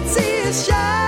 tears shine.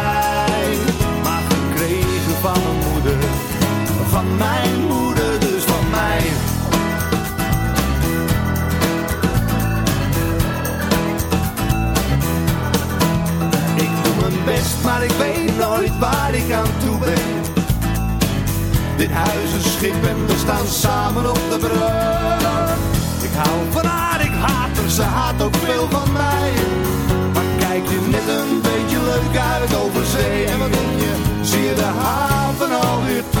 van mijn moeder, dus van mij. Ik doe mijn best, maar ik weet nooit waar ik aan toe ben. Dit huis is schip en we staan samen op de brug. Ik hou van haar, ik haat haar, ze haat ook veel van mij. Maar kijk je net een beetje leuk uit over zee en wat vind je? Zie je de haven alweer terug?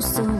So.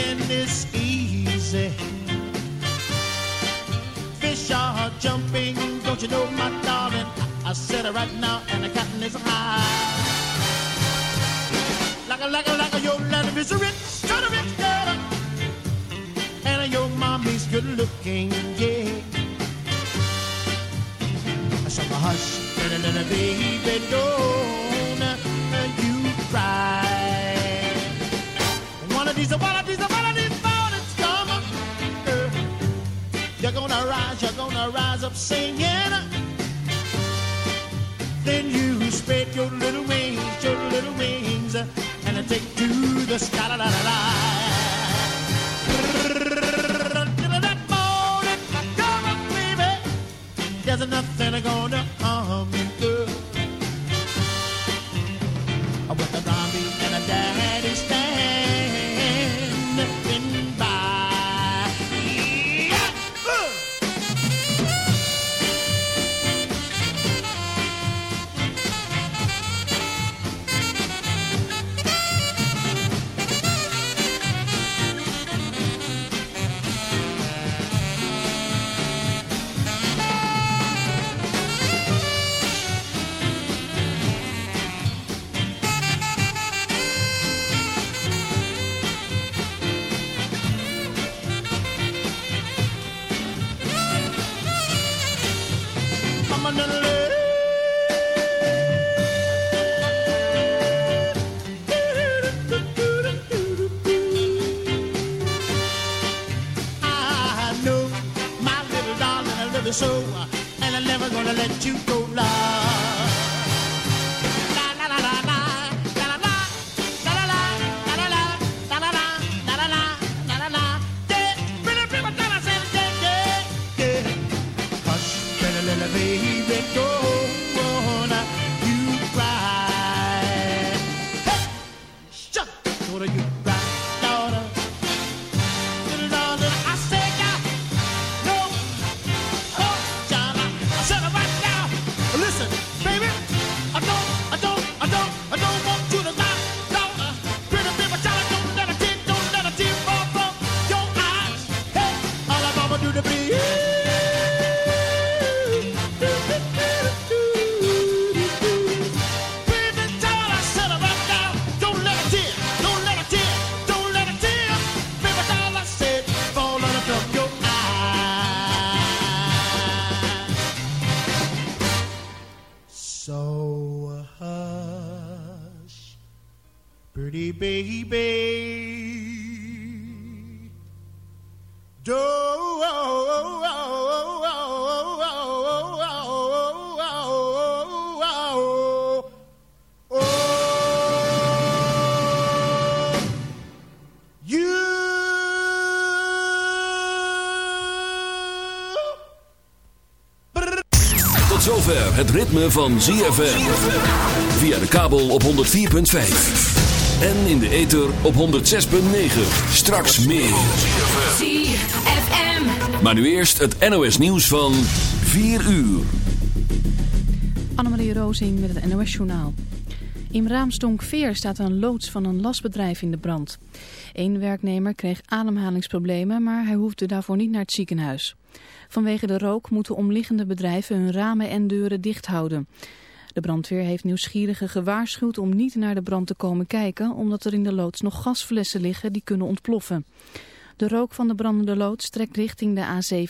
The is easy. Fish are jumping, don't you know, my darling? I said it right now, and the cotton is high. Like a, like a, like a, your land is rich, kind of rich girl, and your mommy's good looking, yeah. So hush, little, little baby, don't These, one of these, one of these mornings come. Uh, you're gonna rise, you're gonna rise up singing. Then you spread your little wings, your little wings, and take to the sky. La, la, la, la. Het ritme van ZFM. Via de kabel op 104.5. En in de ether op 106.9. Straks meer. ZFM. Maar nu eerst het NOS nieuws van 4 uur. Annemarie Rozing met het NOS-journaal. In Raamsdonkveer staat een loods van een lasbedrijf in de brand. Eén werknemer kreeg ademhalingsproblemen, maar hij hoefde daarvoor niet naar het ziekenhuis. Vanwege de rook moeten omliggende bedrijven hun ramen en deuren dicht houden. De brandweer heeft nieuwsgierigen gewaarschuwd om niet naar de brand te komen kijken, omdat er in de loods nog gasflessen liggen die kunnen ontploffen. De rook van de brandende loods trekt richting de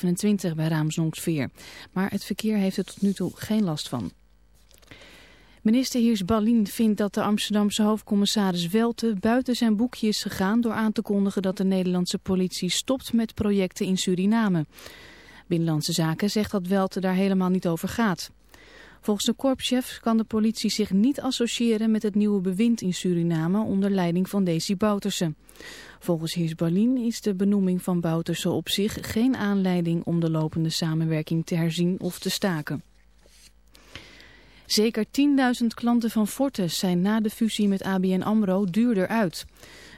A27 bij Raamsdonksveer. Maar het verkeer heeft er tot nu toe geen last van. Minister Ballin vindt dat de Amsterdamse hoofdcommissaris Welte buiten zijn boekje is gegaan door aan te kondigen dat de Nederlandse politie stopt met projecten in Suriname. Binnenlandse Zaken zegt dat Welte daar helemaal niet over gaat. Volgens de korpschef kan de politie zich niet associëren met het nieuwe bewind in Suriname onder leiding van Desi Bouterse. Volgens Heers is de benoeming van Bouterse op zich geen aanleiding om de lopende samenwerking te herzien of te staken. Zeker 10.000 klanten van Fortis zijn na de fusie met ABN AMRO duurder uit.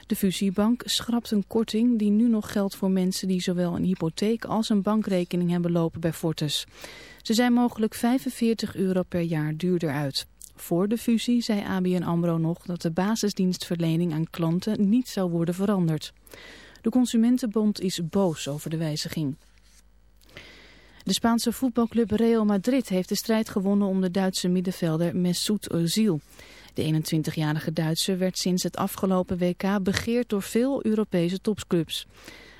De fusiebank schrapt een korting die nu nog geldt voor mensen die zowel een hypotheek als een bankrekening hebben lopen bij Fortis. Ze zijn mogelijk 45 euro per jaar duurder uit. Voor de fusie zei ABN AMRO nog dat de basisdienstverlening aan klanten niet zou worden veranderd. De Consumentenbond is boos over de wijziging. De Spaanse voetbalclub Real Madrid heeft de strijd gewonnen om de Duitse middenvelder Mesut Özil. De 21-jarige Duitser werd sinds het afgelopen WK begeerd door veel Europese topclubs.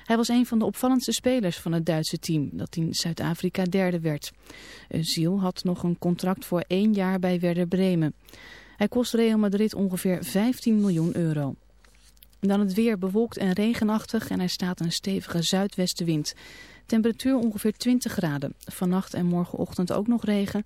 Hij was een van de opvallendste spelers van het Duitse team, dat in Zuid-Afrika derde werd. Özil had nog een contract voor één jaar bij Werder Bremen. Hij kost Real Madrid ongeveer 15 miljoen euro. Dan het weer bewolkt en regenachtig en er staat een stevige zuidwestenwind. Temperatuur ongeveer 20 graden. Vannacht en morgenochtend ook nog regen.